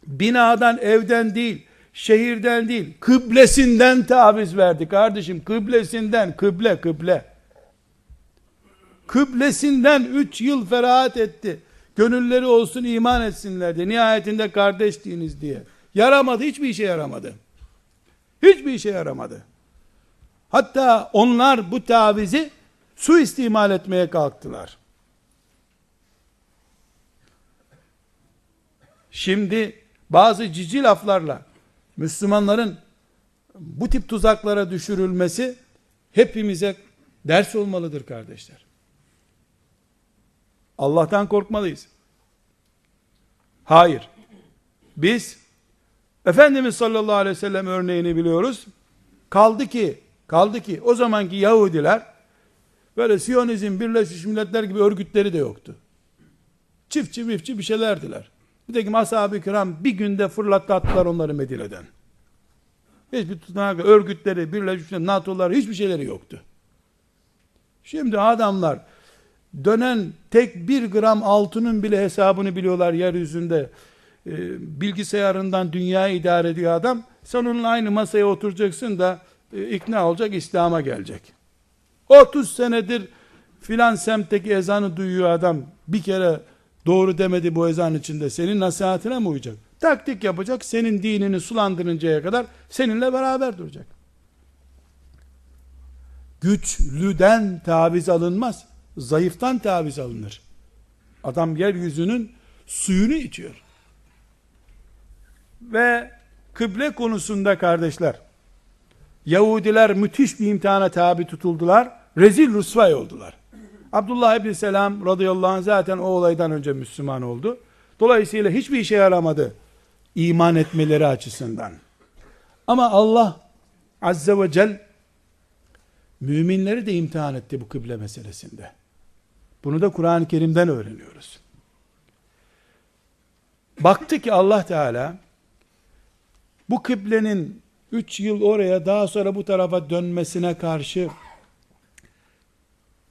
Binadan, evden değil. Şehirden değil. Kıblesinden taviz verdi kardeşim. Kıblesinden, kıble, kıble. Kıblesinden üç yıl ferahat etti. Gönülleri olsun iman etsinler diye. Nihayetinde kardeşliğiniz diye. Yaramadı, hiçbir işe yaramadı. Hiçbir işe yaramadı. Hatta onlar bu tavizi su istimal etmeye kalktılar. Şimdi bazı cici laflarla Müslümanların bu tip tuzaklara düşürülmesi hepimize ders olmalıdır kardeşler. Allah'tan korkmalıyız. Hayır. Biz Efendimiz sallallahu aleyhi ve sellem örneğini biliyoruz. Kaldı ki, kaldı ki o zamanki Yahudiler böyle Siyonizm, Birleşmiş Milletler gibi örgütleri de yoktu. Çiftçi mifçi bir şeylerdiler. Ki ashab-ı kiram bir günde fırlattı attılar onları Medine'den. Hiçbir tutanak, örgütleri, Birleşmiş Milletler, NATO'lar hiçbir şeyleri yoktu. Şimdi adamlar dönen tek bir gram altının bile hesabını biliyorlar yeryüzünde. E, bilgisayarından dünyayı idare ediyor adam. Sen onunla aynı masaya oturacaksın da e, ikna olacak, İslam'a gelecek. 30 senedir filan semtteki ezanı duyuyor adam bir kere doğru demedi bu ezan içinde senin nasihatine mi uyacak? Taktik yapacak senin dinini sulandırıncaya kadar seninle beraber duracak. Güçlüden taviz alınmaz. Zayıftan taviz alınır. Adam yeryüzünün suyunu içiyor. Ve kıble konusunda kardeşler, Yahudiler müthiş bir imtihana tabi tutuldular. Rezil rusvay oldular. Abdullah ibn Selam radıyallahu anh zaten o olaydan önce Müslüman oldu. Dolayısıyla hiçbir işe yaramadı iman etmeleri açısından. Ama Allah azze ve cel müminleri de imtihan etti bu kıble meselesinde. Bunu da Kur'an-ı Kerim'den öğreniyoruz. Baktı ki Allah Teala bu kıblenin 3 yıl oraya daha sonra bu tarafa dönmesine karşı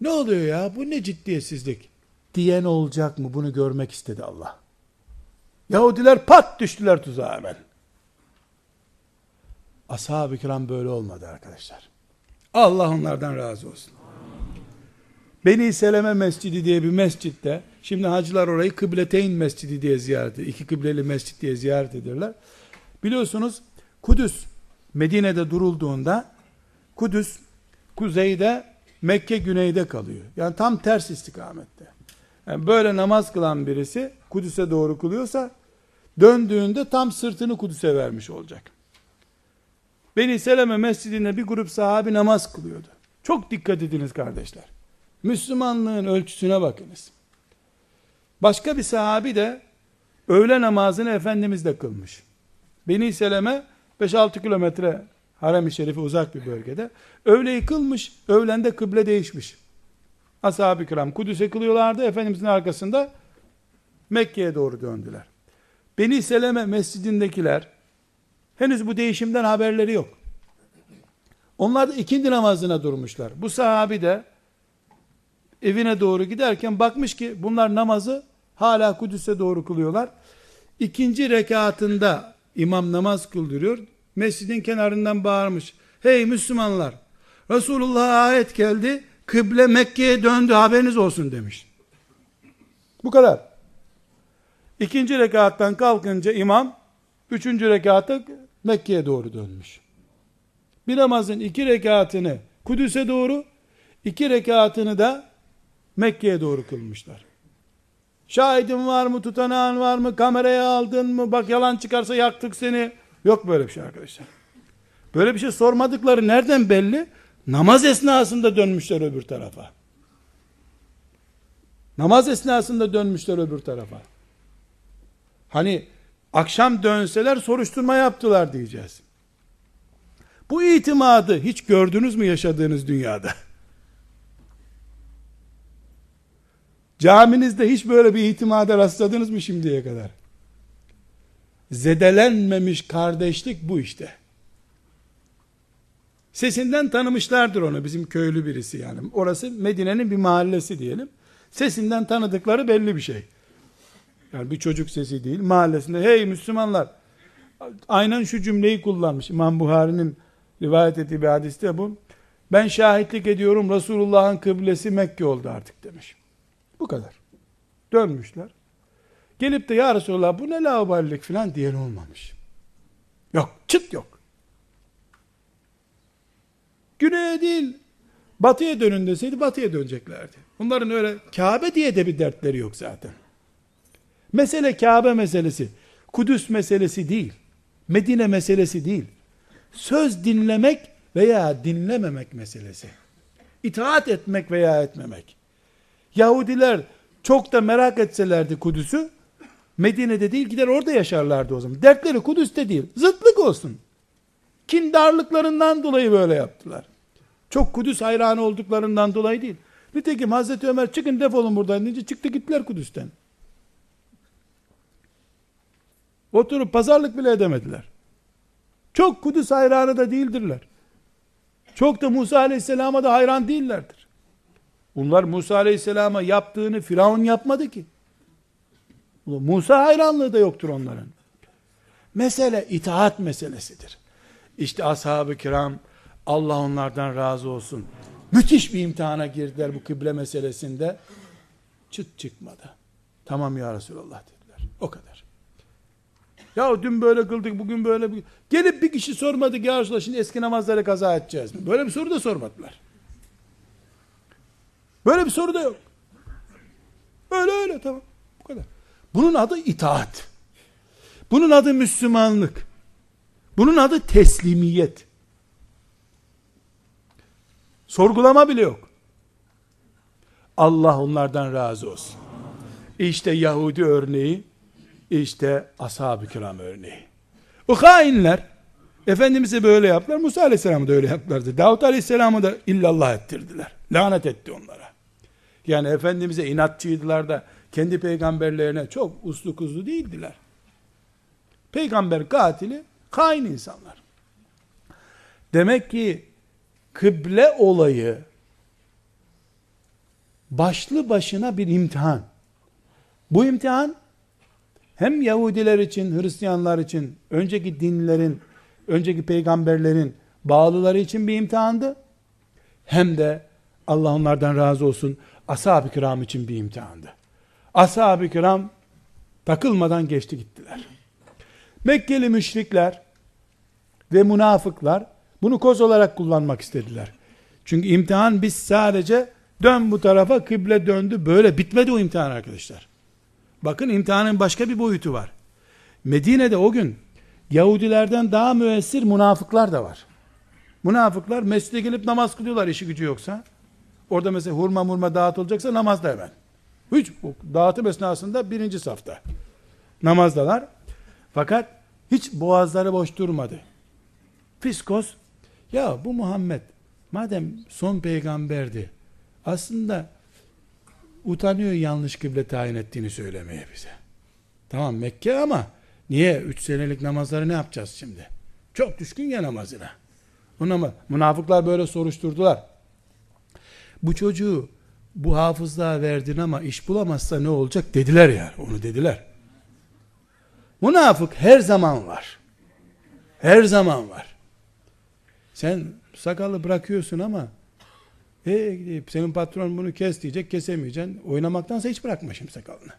ne oluyor ya bu ne ciddiyetsizlik diyen olacak mı bunu görmek istedi Allah. Yahudiler pat düştüler tuzağa hemen. Ashab-ı kiram böyle olmadı arkadaşlar. Allah onlardan razı olsun. Beni Seleme Mescidi diye bir mescitte, şimdi hacılar orayı Kıbleteyn Mescidi diye ziyaret ediyor. İki kıbleli mescit diye ziyaret ederler. Biliyorsunuz Kudüs Medine'de durulduğunda Kudüs kuzeyde Mekke güneyde kalıyor. Yani tam ters istikamette. Yani böyle namaz kılan birisi Kudüs'e doğru kılıyorsa döndüğünde tam sırtını Kudüs'e vermiş olacak. Beni Seleme mescidinde bir grup sahabi namaz kılıyordu. Çok dikkat ediniz kardeşler. Müslümanlığın ölçüsüne bakınız. Başka bir sahabi de öğle namazını Efendimiz de kılmış. Beni Seleme 5-6 kilometre harem-i şerife uzak bir bölgede. Öğleyi kılmış, öğlende kıble değişmiş. Ashab-ı kiram Kudüs'e kılıyorlardı. Efendimizin arkasında Mekke'ye doğru döndüler. Beni Seleme mescidindekiler henüz bu değişimden haberleri yok. Onlar da ikindi namazına durmuşlar. Bu sahabi de evine doğru giderken bakmış ki bunlar namazı hala Kudüs'e doğru kılıyorlar. İkinci rekatında imam namaz kıldırıyor. Mescidin kenarından bağırmış. Hey Müslümanlar! Resulullah ayet geldi. Kıble Mekke'ye döndü haberiniz olsun demiş. Bu kadar. İkinci rekattan kalkınca imam üçüncü rekatta Mekke'ye doğru dönmüş. Bir namazın iki rekatını Kudüs'e doğru, iki rekatını da Mekke'ye doğru kılmışlar. Şahidin var mı, tutanağın var mı, kameraya aldın mı, bak yalan çıkarsa yaktık seni. Yok böyle bir şey arkadaşlar. Böyle bir şey sormadıkları nereden belli? Namaz esnasında dönmüşler öbür tarafa. Namaz esnasında dönmüşler öbür tarafa. Hani akşam dönseler soruşturma yaptılar diyeceğiz. Bu itimadı hiç gördünüz mü yaşadığınız dünyada? Caminizde hiç böyle bir itimada rastladınız mı şimdiye kadar? Zedelenmemiş kardeşlik bu işte. Sesinden tanımışlardır onu bizim köylü birisi yani. Orası Medine'nin bir mahallesi diyelim. Sesinden tanıdıkları belli bir şey. Yani bir çocuk sesi değil. Mahallesinde hey Müslümanlar aynen şu cümleyi kullanmış. İmam Buhari'nin rivayet ettiği bir hadiste bu. Ben şahitlik ediyorum Resulullah'ın kıblesi Mekke oldu artık demiş. Bu kadar. Dönmüşler. Gelip de ya Resulallah bu ne laubalilik falan diyen olmamış. Yok çıt yok. Güneye değil batıya dönün deseydi batıya döneceklerdi. Bunların öyle Kabe diye de bir dertleri yok zaten. Mesele Kabe meselesi. Kudüs meselesi değil. Medine meselesi değil. Söz dinlemek veya dinlememek meselesi. İtaat etmek veya etmemek. Yahudiler çok da merak etselerdi Kudüs'ü, Medine'de değil gider orada yaşarlardı o zaman. Dertleri Kudüs'te değil. Zıtlık olsun. Kindarlıklarından dolayı böyle yaptılar. Çok Kudüs hayranı olduklarından dolayı değil. Nitekim Hazreti Ömer çıkın defolun buradan deyince çıktı gittiler Kudüs'ten. Oturup pazarlık bile edemediler. Çok Kudüs hayranı da değildirler. Çok da Musa Aleyhisselam'a da hayran değillerdir. Bunlar Musa Aleyhisselam'a yaptığını Firavun yapmadı ki. Musa hayranlığı da yoktur onların. Mesele itaat meselesidir. İşte ashab-ı kiram Allah onlardan razı olsun. Müthiş bir imtihana girdiler bu kıble meselesinde. Çıt çıkmadı. Tamam ya Resulallah dediler. O kadar. Ya dün böyle kıldık, bugün böyle. Gelip bir kişi sormadı ki ya Resulallah şimdi eski namazları kaza edeceğiz mi? Böyle bir soru da sormadılar. Böyle bir soru da yok. Öyle öyle tamam. Bu kadar. Bunun adı itaat. Bunun adı Müslümanlık. Bunun adı teslimiyet. Sorgulama bile yok. Allah onlardan razı olsun. İşte Yahudi örneği, işte ashab-ı kiram örneği. O hainler, Efendimiz'e böyle yaptılar, Musa aleyhisselamı da öyle yaptılardı. Davut aleyhisselamı da illallah ettirdiler. Lanet etti onlara. Yani Efendimiz'e inatçıydılar da, kendi peygamberlerine çok uslu kuzlu değildiler. Peygamber katili, hain insanlar. Demek ki, kıble olayı, başlı başına bir imtihan. Bu imtihan hem Yahudiler için, Hristiyanlar için, önceki dinlerin, önceki peygamberlerin bağlıları için bir imtihandı. Hem de Allah onlardan razı olsun ashab-ı kiram için bir imtihandı. Ashab-ı kiram takılmadan geçti gittiler. Mekkeli müşrikler ve münafıklar bunu koz olarak kullanmak istediler. Çünkü imtihan biz sadece dön bu tarafa kıble döndü böyle bitmedi o imtihan arkadaşlar. Bakın imtihanın başka bir boyutu var. Medine'de o gün Yahudilerden daha müessir münafıklar da var. Münafıklar mescide gelip namaz kılıyorlar işi gücü yoksa. Orada mesela hurma murma dağıtılacaksa namazda hemen. Hiç dağıtım esnasında birinci safta. Namazdalar. Fakat hiç boğazları boş durmadı. Fiskos ya bu Muhammed madem son peygamberdi aslında utanıyor yanlış kıble tayin ettiğini söylemeye bize. Tamam Mekke ama niye? Üç senelik namazları ne yapacağız şimdi? Çok düşkün ya namazına. Ona mı? Münafıklar böyle soruşturdular. Bu çocuğu bu hafızlığa verdin ama iş bulamazsa ne olacak dediler ya. Onu dediler. Münafık her zaman var. Her zaman var. Sen sakalı bırakıyorsun ama e, senin patron bunu kes diyecek kesemeyeceksin. Oynamaktansa hiç bırakma şimdi sakalını.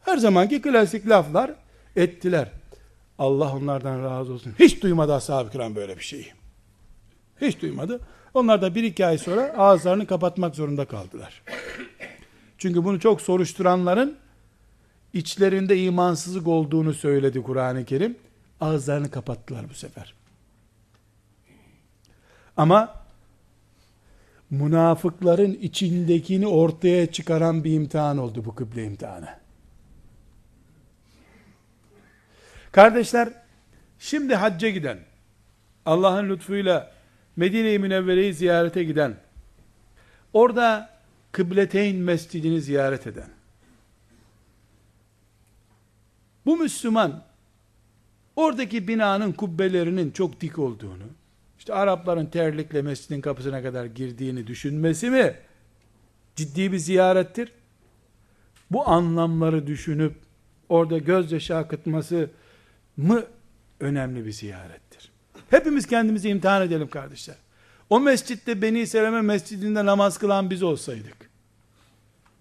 Her zamanki klasik laflar ettiler. Allah onlardan razı olsun. Hiç duymadı ashab-ı kiram böyle bir şeyi. Hiç duymadı. Onlar da bir iki ay sonra ağızlarını kapatmak zorunda kaldılar. Çünkü bunu çok soruşturanların içlerinde imansızlık olduğunu söyledi Kur'an-ı Kerim. Ağızlarını kapattılar bu sefer. Ama münafıkların içindekini ortaya çıkaran bir imtihan oldu bu kıble imtihanı. Kardeşler, şimdi hacca giden, Allah'ın lütfuyla Medine-i Münevvere'yi ziyarete giden, orada Kıbleteyn Mescidini ziyaret eden, bu Müslüman, oradaki binanın kubbelerinin çok dik olduğunu, işte Arapların terlikle mescidin kapısına kadar girdiğini düşünmesi mi ciddi bir ziyarettir? Bu anlamları düşünüp orada gözyaşı akıtması mı önemli bir ziyarettir? Hepimiz kendimizi imtihan edelim kardeşler. O mescitte Beni Seleme mescidinde namaz kılan biz olsaydık.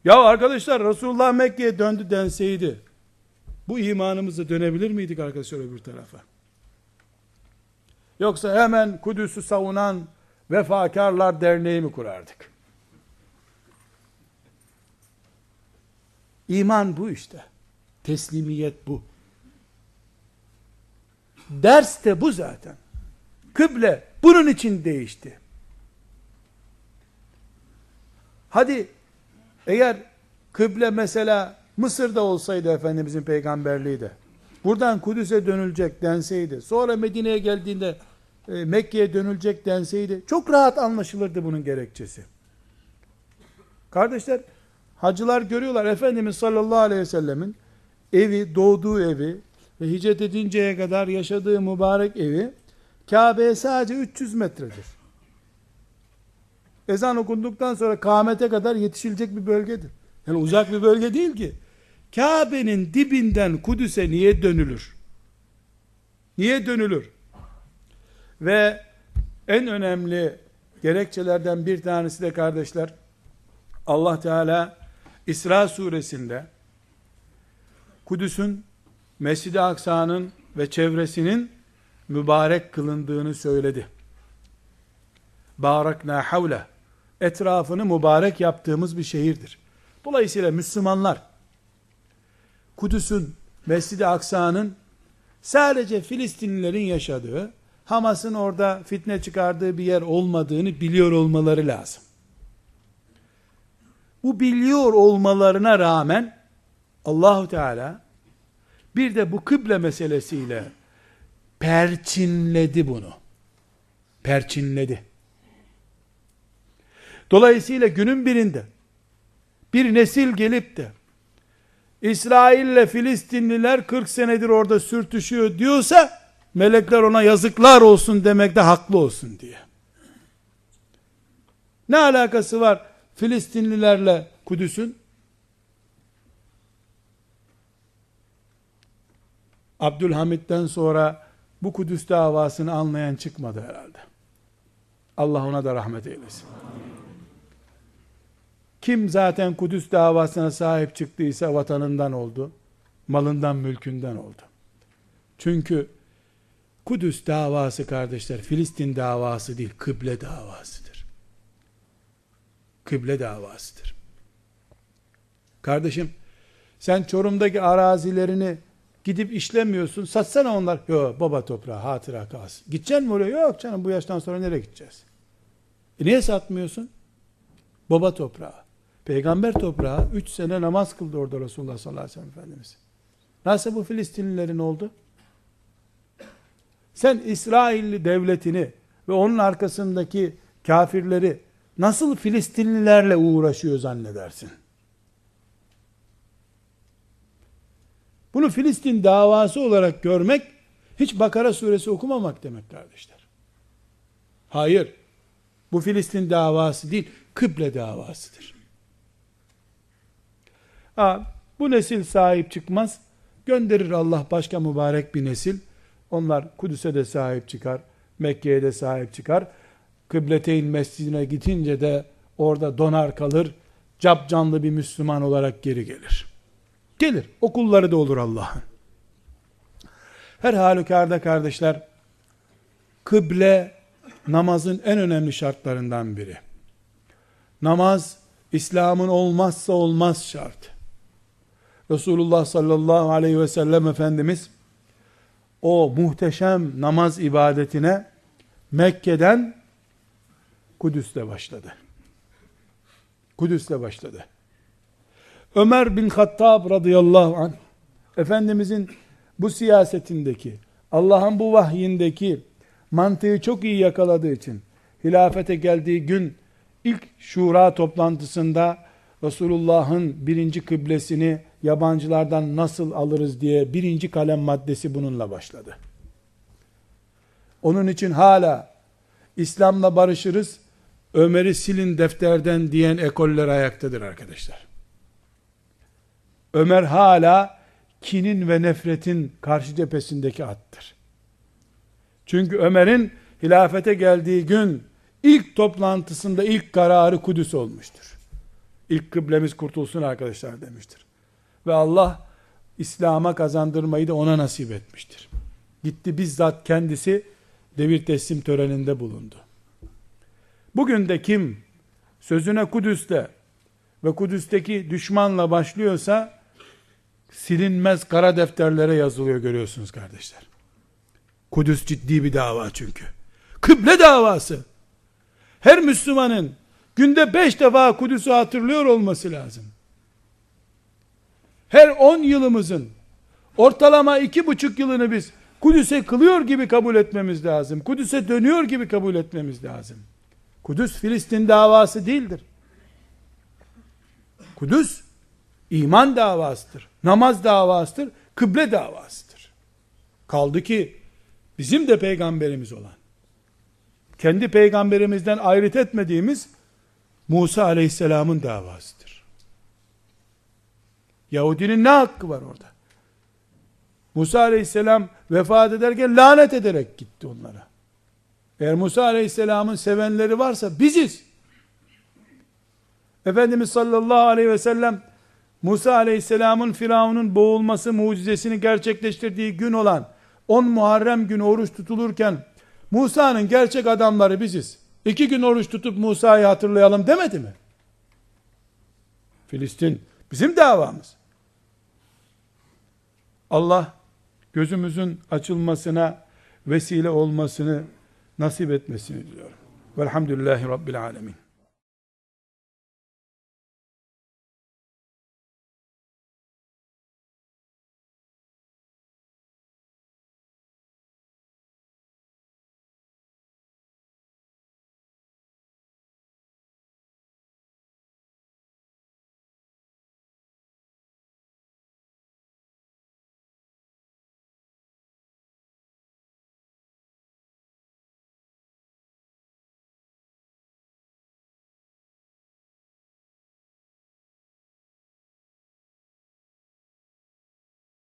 Ya arkadaşlar Resulullah Mekke'ye döndü denseydi bu imanımızı dönebilir miydik arkadaşlar öbür tarafa? Yoksa hemen Kudüs'ü savunan vefakarlar derneği mi kurardık? İman bu işte. Teslimiyet bu. Ders de bu zaten. Kıble bunun için değişti. Hadi eğer kıble mesela Mısır'da olsaydı Efendimizin peygamberliği de buradan Kudüs'e dönülecek denseydi sonra Medine'ye geldiğinde e, Mekke'ye dönülecek denseydi çok rahat anlaşılırdı bunun gerekçesi. Kardeşler hacılar görüyorlar Efendimiz sallallahu aleyhi ve sellemin evi, doğduğu evi ve hicret edinceye kadar yaşadığı mübarek evi Kabe'ye sadece 300 metredir. Ezan okunduktan sonra kâmete kadar yetişilecek bir bölgedir. Yani uzak bir bölge değil ki. Kabe'nin dibinden Kudüs'e niye dönülür? Niye dönülür? Ve en önemli gerekçelerden bir tanesi de kardeşler, Allah Teala İsra suresinde Kudüs'ün, Mescid-i Aksa'nın ve çevresinin mübarek kılındığını söyledi. Barakna havle etrafını mübarek yaptığımız bir şehirdir. Dolayısıyla Müslümanlar Kudüs'ün, Mescid-i Aksa'nın sadece Filistinlilerin yaşadığı, Hamas'ın orada fitne çıkardığı bir yer olmadığını biliyor olmaları lazım. Bu biliyor olmalarına rağmen Allahu Teala bir de bu kıble meselesiyle perçinledi bunu. Perçinledi. Dolayısıyla günün birinde bir nesil gelip de İsrail ile Filistinliler 40 senedir orada sürtüşüyor diyorsa melekler ona yazıklar olsun demekte haklı olsun diye. Ne alakası var Filistinlilerle Kudüs'ün? Abdülhamid'den sonra bu Kudüs davasını anlayan çıkmadı herhalde. Allah ona da rahmet eylesin. Kim zaten Kudüs davasına sahip çıktıysa vatanından oldu, malından mülkünden oldu. Çünkü Kudüs davası kardeşler, Filistin davası değil, kıble davasıdır. Kıble davasıdır. Kardeşim, sen Çorum'daki arazilerini gidip işlemiyorsun, satsana onlar. Yok baba toprağı, hatıra kalsın. Gideceksin mi oraya? Yok canım bu yaştan sonra nereye gideceğiz? E niye satmıyorsun? Baba toprağı. Peygamber toprağı 3 sene namaz kıldı orada Resulullah sallallahu aleyhi ve sellem Efendimiz. Nasıl bu Filistinlilerin oldu? Sen İsrailli devletini ve onun arkasındaki kafirleri nasıl Filistinlilerle uğraşıyor zannedersin? Bunu Filistin davası olarak görmek hiç Bakara suresi okumamak demek kardeşler. Hayır. Bu Filistin davası değil, kıble davasıdır. Ha, bu nesil sahip çıkmaz. Gönderir Allah başka mübarek bir nesil. Onlar Kudüs'e de sahip çıkar. Mekke'ye de sahip çıkar. Kıbleteyn mescidine gidince de orada donar kalır. Cap canlı bir Müslüman olarak geri gelir. Gelir. Okulları da olur Allah'ın. Her halükarda kardeşler, kıble namazın en önemli şartlarından biri. Namaz, İslam'ın olmazsa olmaz şart. Resulullah sallallahu aleyhi ve sellem Efendimiz o muhteşem namaz ibadetine Mekke'den Kudüs'te başladı. Kudüs'te başladı. Ömer bin Hattab radıyallahu anh Efendimizin bu siyasetindeki Allah'ın bu vahyindeki mantığı çok iyi yakaladığı için hilafete geldiği gün ilk şura toplantısında Resulullah'ın birinci kıblesini yabancılardan nasıl alırız diye birinci kalem maddesi bununla başladı. Onun için hala İslam'la barışırız, Ömer'i silin defterden diyen ekoller ayaktadır arkadaşlar. Ömer hala kinin ve nefretin karşı cephesindeki attır. Çünkü Ömer'in hilafete geldiği gün ilk toplantısında ilk kararı Kudüs olmuştur. İlk kıblemiz kurtulsun arkadaşlar demiştir. Ve Allah İslam'a kazandırmayı da ona nasip etmiştir. Gitti bizzat kendisi devir teslim töreninde bulundu. Bugün de kim sözüne Kudüs'te ve Kudüs'teki düşmanla başlıyorsa silinmez kara defterlere yazılıyor görüyorsunuz kardeşler. Kudüs ciddi bir dava çünkü. Kıble davası. Her Müslümanın günde beş defa Kudüs'ü hatırlıyor olması lazım. Her on yılımızın ortalama iki buçuk yılını biz Kudüs'e kılıyor gibi kabul etmemiz lazım. Kudüs'e dönüyor gibi kabul etmemiz lazım. Kudüs Filistin davası değildir. Kudüs iman davasıdır. Namaz davasıdır. Kıble davasıdır. Kaldı ki bizim de peygamberimiz olan kendi peygamberimizden ayrıt etmediğimiz Musa aleyhisselamın davasıdır. Yahudinin ne hakkı var orada? Musa aleyhisselam vefat ederken lanet ederek gitti onlara. Eğer Musa aleyhisselamın sevenleri varsa biziz. Efendimiz sallallahu aleyhi ve sellem Musa aleyhisselamın Firavun'un boğulması mucizesini gerçekleştirdiği gün olan 10 Muharrem günü oruç tutulurken Musa'nın gerçek adamları biziz. İki gün oruç tutup Musa'yı hatırlayalım demedi mi? Filistin bizim davamız. Allah gözümüzün açılmasına vesile olmasını nasip etmesini diliyorum. Velhamdülillahi Rabbil Alemin.